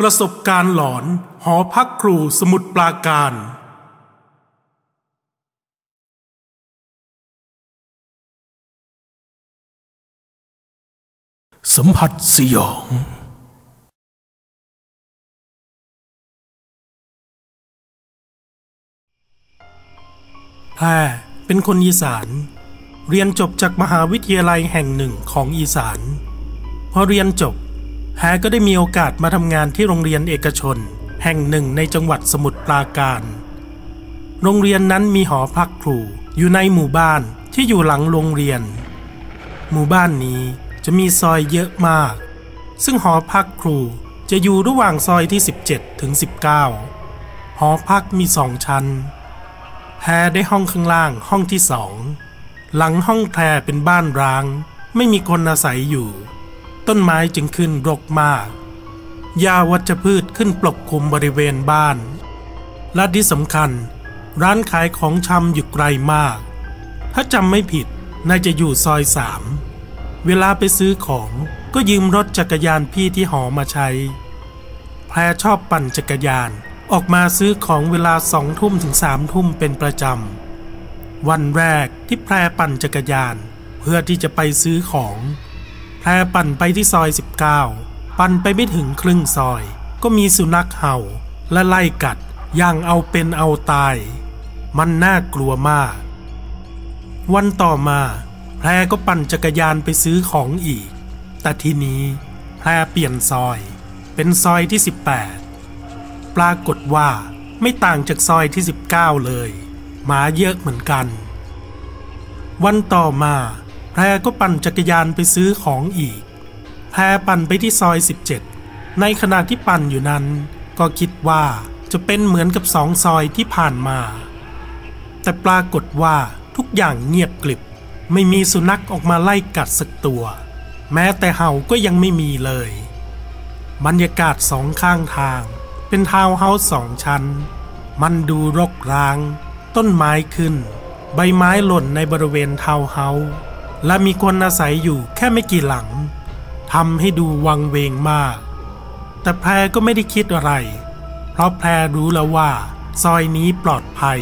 ประสบการณ์หลอนหอพักครูสมุดปราการ สัมผัสสยอง แพรเป็นคนอีสาน เรียนจบจากมหาวิทยาลัยแห่งหนึ่งของอีสาน พอเรียนจบ แพรก็ได้มีโอกาสมาทำงานที่โรงเรียนเอกชน แห่งหนึ่งในจังหวัดสมุทรปราการ โรงเรียนนั้นมีหอพักครูอยู่ในหมู่บ้านที่อยู่หลังโรงเรียน หมู่บ้านนี้จะมีซอยเยอะมาก ซึ่งหอพักครูจะอยู่ระหว่างซอยที่ 17 ถึง 19 หอพักมีสองชั้นแพรได้ห้องข้างล่างห้องที่สอง หลังห้องแพรเป็นบ้านร้าง ไม่มีคนอาศัยอยู่ ต้นไม้จึงขึ้นรกมากหญ้าวัชพืชขึ้นปกคลุมบริเวณบ้าน และที่สำคัญ ร้านขายของชำอยู่ไกลมาก ถ้าจำไม่ผิดน่าจะอยู่ซอยสามเวลาไปซื้อของก็ยืมรถจักรยานพี่ที่หอมาใช้ แพรชอบปั่นจักรยานออกมาซื้อของเวลาสองทุ่มถึงสามทุ่มเป็นประจำ วันแรกที่แพรปั่นจักรยาน เพื่อที่จะไปซื้อของ แพรปั่นไปที่ซอย 19 ปั่นไปไม่ถึงครึ่งซอย ก็มีสุนัขเห่าและไล่กัดอย่างเอาเป็นเอาตาย มันน่ากลัวมาก วันต่อมาแพรก็ปั่นจักรยานไปซื้อของอีก แต่ทีนี้แพรเปลี่ยนซอย เป็นซอยที่ 18 ปรากฏว่าไม่ต่างจากซอยที่ 19 เลย หมาเยอะเหมือนกัน วันต่อมา แพรก็ปั่นจักรยานไปซื้อของอีก แพรปั่นไปที่ซอย 17 ในขณะที่ปั่นอยู่นั้น ก็คิดว่าจะเป็นเหมือนกับสองซอยที่ผ่านมา แต่ปรากฏว่าทุกอย่างเงียบกลิบ ไม่มีสุนัขออกมาไล่กัดสักตัว แม้แต่เห่าก็ยังไม่มีเลย บรรยากาศสองข้างทาง เป็นทาวน์เฮาส์สองชั้น มันดูรกร้าง ต้นไม้ขึ้น ใบไม้หล่นในบริเวณทาวน์เฮาส์ และมีคนอาศัยอยู่แค่ไม่กี่หลังทำให้ดูวังเวงมาก แต่แพรก็ไม่ได้คิดอะไร เพราะแพรรู้แล้วว่า ซอยนี้ปลอดภัย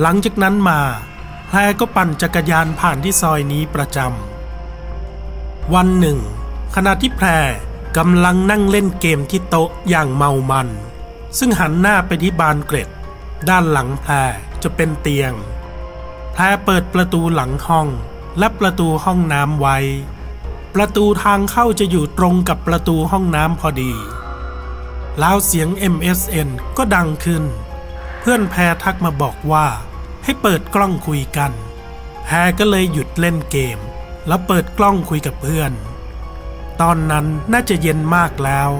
หลังจากนั้นมา แพรก็ปั่นจักรยานผ่านที่ซอยนี้ประจำวันหนึ่ง ขณะที่แพรกำลังนั่งเล่นเกมที่โต๊ะอย่างเมามัน ซึ่งหันหน้าไปที่บานเกร็ด ด้านหลังแพรจะเป็นเตียง แพรเปิดประตูหลังห้อง และประตูห้องน้ำไว้ ประตูทางเข้าจะอยู่ตรงกับประตูห้องน้ำพอดี แล้วเสียง MSN ก็ดังขึ้น เพื่อนแพรทักมาบอกว่าให้เปิดกล้องคุยกัน แพรก็เลยหยุดเล่นเกม แล้วเปิดกล้องคุยกับเพื่อน ตอนนั้นน่าจะเย็นมากแล้ว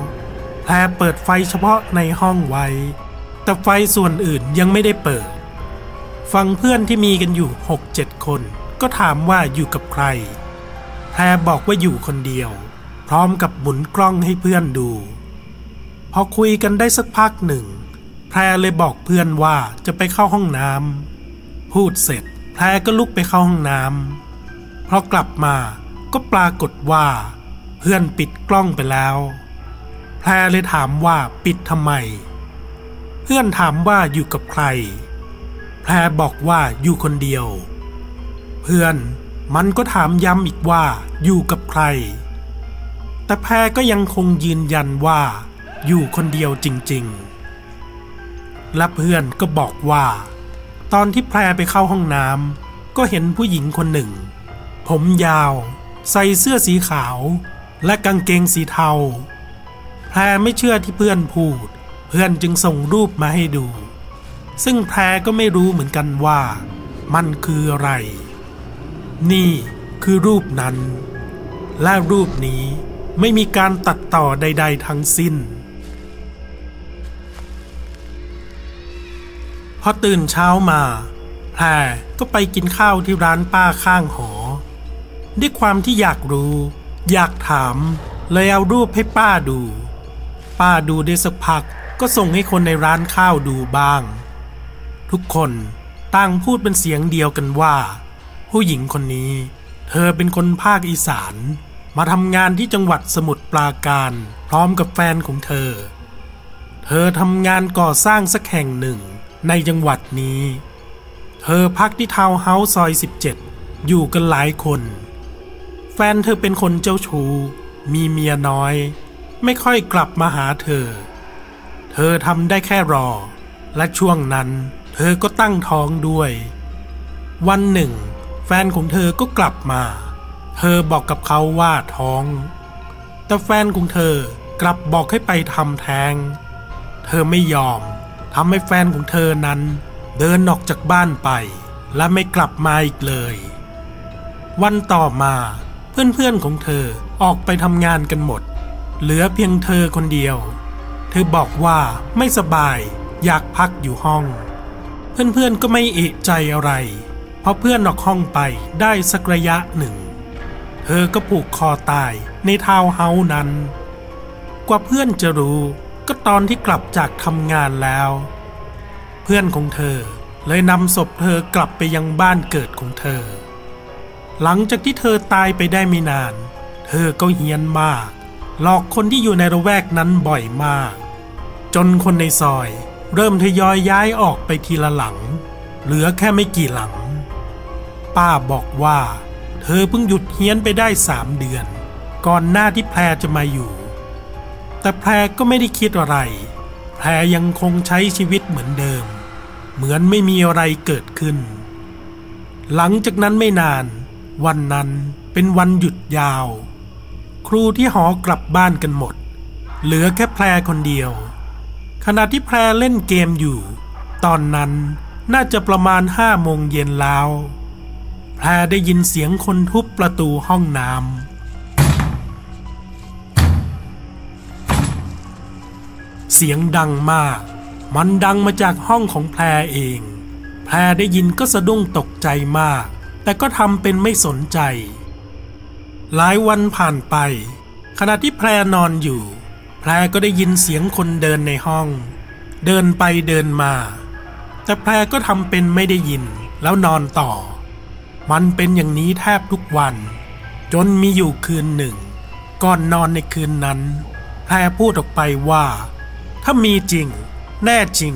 แพรเปิดไฟเฉพาะในห้องไว้ แต่ไฟส่วนอื่นยังไม่ได้เปิด ฟังเพื่อนที่มีกันอยู่ 6-7 คน ก็ถามว่าอยู่กับใครแพรบอกว่าอยู่คนเดียว พร้อมกับหมุนกล้องให้เพื่อนดู พอคุยกันได้สักพักหนึ่ง แพรเลยบอกเพื่อนว่าจะไปเข้าห้องน้ำพูดเสร็จ แพรก็ลุกไปเข้าห้องน้ำพอกลับมาก็ปรากฏว่า เพื่อนปิดกล้องไปแล้ว แพรเลยถามว่าปิดทำไม เพื่อนถามว่าอยู่กับใคร แพรบอกว่าอยู่คนเดียว เพื่อน มันก็ถามย้ำอีกว่าอยู่กับใคร แต่แพรก็ยังคงยืนยันว่า อยู่คนเดียวจริง ๆ และเพื่อนก็บอกว่า ตอนที่แพรไปเข้าห้องน้ำก็เห็นผู้หญิงคนหนึ่ง ผมยาว ใส่เสื้อสีขาว และกางเกงสีเทา แพรไม่เชื่อที่เพื่อนพูด เพื่อนจึงส่งรูปมาให้ดูซึ่งแพรก็ไม่รู้เหมือนกันว่ามันคืออะไร นี่คือรูปนั้น และรูปนี้ไม่มีการตัดต่อใด ๆ ทั้งสิ้น พอตื่นเช้ามาแพรก็ไปกินข้าวที่ร้านป้าข้างหอ ด้วยความที่อยากรู้ อยากถามเลยเอารูปให้ป้าดู ป้าดูได้สักพักก็ส่งให้คนในร้านข้าวดูบ้าง ทุกคนต่างพูดเป็นเสียงเดียวกันว่า ผู้หญิงคนนี้ เธอเป็นคนภาคอีสาน มาทำงานที่จังหวัดสมุทรปราการ พร้อมกับแฟนของเธอ เธอทำงานก่อสร้างสักแห่งหนึ่งในจังหวัดนี้ เธอพักที่ทาวน์เฮาส์ซอย 17 อยู่กันหลายคน แฟนเธอเป็นคนเจ้าชู้มีเมียน้อย ไม่ค่อยกลับมาหาเธอ เธอทำได้แค่รอ และช่วงนั้น เธอก็ตั้งท้องด้วย วันหนึ่ง แฟนของเธอก็กลับมา เธอบอกกับเขาว่าท้อง แต่แฟนของเธอกลับบอกให้ไปทำแท้ง เธอไม่ยอมทำให้แฟนของเธอนั้น เดินออกจากบ้านไป และไม่กลับมาอีกเลย วันต่อมาเพื่อนๆของเธอออกไปทำงานกันหมด เหลือเพียงเธอคนเดียว เธอบอกว่าไม่สบายอยากพักอยู่ห้อง เพื่อนๆก็ไม่เอะใจอะไร พราะเพื่อนออกห้องไปได้สักระยะหนึ่ง เธอก็ผูกคอตายในทาวเฮานั้น กว่าเพื่อนจะรู้ก็ตอนที่กลับจากทำงานแล้ว เพื่อนของเธอเลยนำศพเธอกลับไปยังบ้านเกิดของเธอ หลังจากที่เธอตายไปได้ไม่นาน เธอก็เฮี้ยนมาก หลอกคนที่อยู่ในระแวกนั้นบ่อยมาก จนคนในซอย เริ่มทยอยย้ายออกไปทีละหลัง เหลือแค่ไม่กี่หลัง ป้าบอกว่า เธอเพิ่งหยุดเฮี้ยนไปได้สามเดือน ก่อนหน้าที่แพรจะมาอยู่ แต่แพรก็ไม่ได้คิดอะไร แพรยังคงใช้ชีวิตเหมือนเดิม เหมือนไม่มีอะไรเกิดขึ้น หลังจากนั้นไม่นาน วันนั้นเป็นวันหยุดยาว ครูที่หอกลับบ้านกันหมด เหลือแค่แพรคนเดียว ขณะที่แพรเล่นเกมอยู่ ตอนนั้นน่าจะประมาณห้าโมงเย็นแล้ว แพรได้ยินเสียงคนทุบประตูห้องน้ำเสียงดังมาก มันดังมาจากห้องของแพรเอง แพรได้ยินก็สะดุ้งตกใจมาก แต่ก็ทำเป็นไม่สนใจ หลายวันผ่านไป ขณะที่แพรนอนอยู่ แพรก็ได้ยินเสียงคนเดินในห้อง เดินไปเดินมา แต่แพรก็ทำเป็นไม่ได้ยินแล้วนอนต่อ มันเป็นอย่างนี้แทบทุกวัน จนมีอยู่คืนหนึ่ง ก่อนนอนในคืนนั้นแพรพูดออกไปว่า ถ้ามีจริง แน่จริง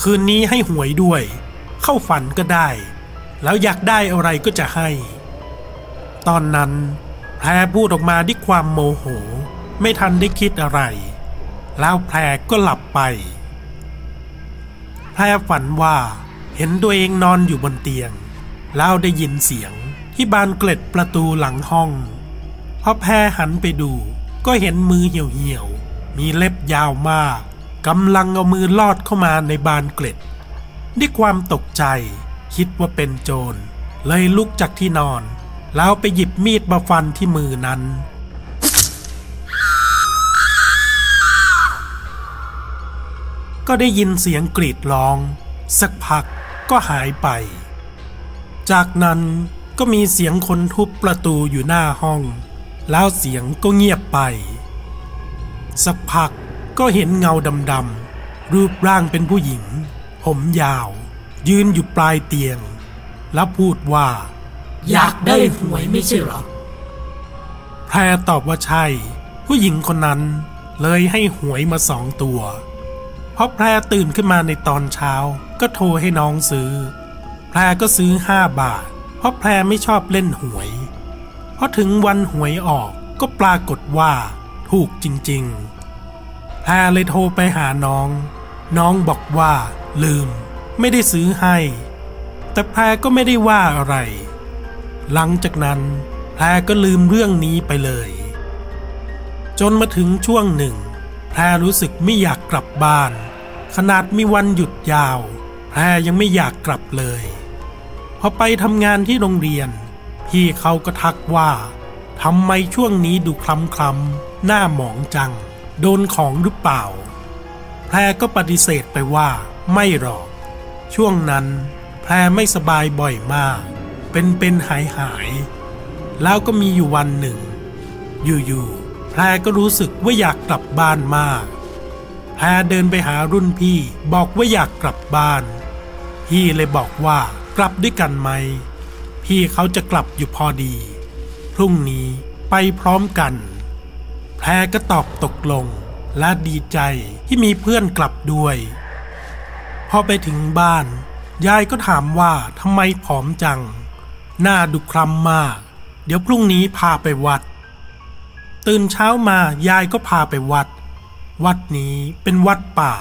คืนนี้ให้หวยด้วย เข้าฝันก็ได้ แล้วอยากได้อะไรก็จะให้ ตอนนั้นแพรพูดออกมาด้วยความโมโห ไม่ทันได้คิดอะไร แล้วแพรก็หลับไปแพรฝันว่าเห็นตัวเองนอนอยู่บนเตียง แล้วได้ยินเสียงที่บานเกล็ดประตูหลังห้องพอแพรหันไปดูก็เห็นมือเหี่ยวๆ มีเล็บยาวมากกำลังเอามือลอดเข้ามาในบานเกล็ด ด้วยความตกใจ คิดว่าเป็นโจร เลยลุกจากที่นอน แล้วไปหยิบมีดมาฟันที่มือนั้น ก็ได้ยินเสียงกรีดร้อง สักพักก็หายไป จากนั้นก็มีเสียงคนทุบประตูอยู่หน้าห้อง แล้วเสียงก็เงียบไป สักพักก็เห็นเงาดำๆรูปร่างเป็นผู้หญิง ผมยาว ยืนอยู่ปลายเตียง แล้วพูดว่า อยากได้หวยไม่ใช่หรอแพรตอบว่าใช่ ผู้หญิงคนนั้นเลยให้หวยมาสองตัว เพราะแพรตื่นขึ้นมาในตอนเช้าก็โทรให้น้องซื้อ แพรก็ซื้อห้าบาท เพราะแพรไม่ชอบเล่นหวยพอถึงวันหวยออกก็ปรากฏว่า ถูกจริงๆ แพรเลยโทรไปหาน้อง น้องบอกว่า ลืม ไม่ได้ซื้อให้ แต่แพรก็ไม่ได้ว่าอะไร หลังจากนั้น แพรก็ลืมเรื่องนี้ไปเลย จนมาถึงช่วงหนึ่ง แพรรู้สึกไม่อยากกลับบ้าน ขนาดมีวันหยุดยาว แพรยังไม่อยากกลับเลย พอไปทำงานที่โรงเรียน พี่เขาก็ทักว่าทำไมช่วงนี้ดูคล้ำคล้ำๆหน้าหมองจัง โดนของหรือเปล่า แพรก็ปฏิเสธไปว่าไม่หรอก ช่วงนั้น แพรไม่สบายบ่อยมาก เป็นเป็นหายหายๆแล้วก็มีอยู่วันหนึ่ง อยู่ๆแพรก็รู้สึกว่าอยากกลับบ้านมากแพรเดินไปหารุ่นพี่บอกว่าอยากกลับบ้าน พี่เลยบอกว่ากลับด้วยกันไหม พี่เขาจะกลับอยู่พอดี พรุ่งนี้ไปพร้อมกัน แพรก็ตอบตกลงและดีใจที่มีเพื่อนกลับด้วย พอไปถึงบ้าน ยายก็ถามว่าทำไมผอมจัง หน้าดุคล้ำมาก เดี๋ยวพรุ่งนี้พาไปวัด ตื่นเช้ามายายก็พาไปวัด วัดนี้เป็นวัดป่า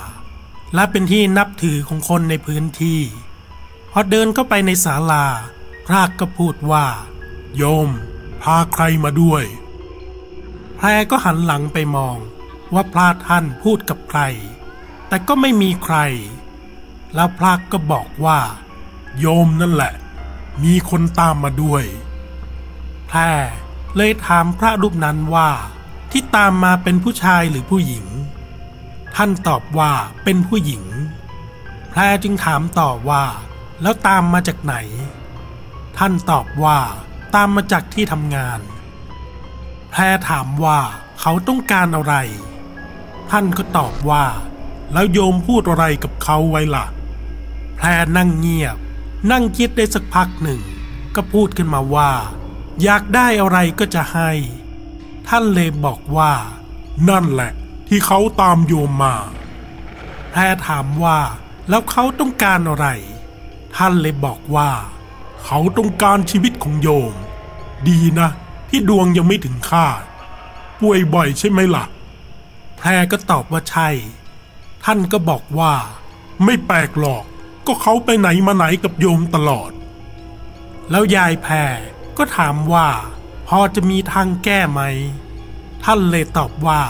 และเป็นที่นับถือของคนในพื้นที่ พอเดินเข้าไปในศาลา พระก็พูดว่า โยม พาใครมาด้วย แพรก็หันหลังไปมองว่าพระท่านพูดกับใคร แต่ก็ไม่มีใคร แล้วพระก็บอกว่า โยมนั่นแหละ มีคนตามมาด้วย แพรเลยถามพระรูปนั้นว่า ที่ตามมาเป็นผู้ชายหรือผู้หญิง ท่านตอบว่าเป็นผู้หญิง แพรจึงถามต่อว่า แล้วตามมาจากไหน ท่านตอบว่าตามมาจากที่ทำงาน แพรถามว่าเขาต้องการอะไร ท่านก็ตอบว่า แล้วโยมพูดอะไรกับเขาไว้ล่ะ แพรนั่งเงียบ นั่งคิดได้สักพักหนึ่ง ก็พูดขึ้นมาว่า อยากได้อะไรก็จะให้ ท่านเลยบอกว่า นั่นแหละ ที่เขาตามโยมมาแพรถามว่าแล้วเขาต้องการอะไร ท่านเลยบอกว่า เขาต้องการชีวิตของโยม ดีนะ ที่ดวงยังไม่ถึงคาดป่วยบ่อยใช่ไหมล่ะ แพรก็ตอบว่าใช่ ท่านก็บอกว่า ไม่แปลกหรอก ก็เขาไปไหนมาไหนกับโยมตลอด แล้วยายแพรก็ถามว่า พอจะมีทางแก้ไหม ท่านเลยตอบว่า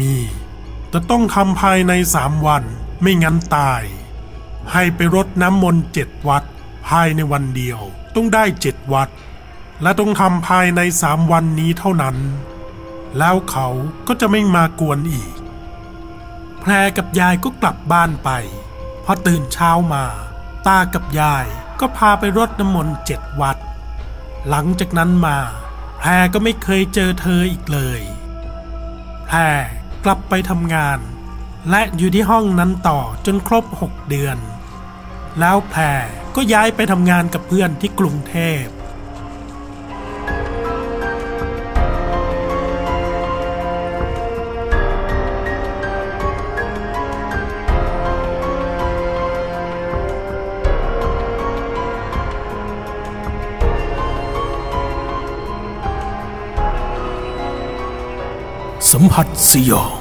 มี แต่ต้องทำภายในสามวัน ไม่งั้นตาย ให้ไปรดน้ำมนต์เจ็ดวัด ภายในวันเดียว ต้องได้เจ็ดวัด และต้องทำภายในสามวันนี้เท่านั้น แล้วเขาก็จะไม่มากวนอีก แพรกับยายก็กลับบ้านไป พอตื่นเช้ามา ตากับยายก็พาไปรดน้ำมนต์เจ็ดวัด หลังจากนั้นมา แพรก็ไม่เคยเจอเธออีกเลย แพร กลับไปทำงาน และอยู่ที่ห้องนั้นต่อจนครบหกเดือน แล้วแพรก็ย้ายไปทำงานกับเพื่อนที่กรุงเทพ สัมผัสสยอง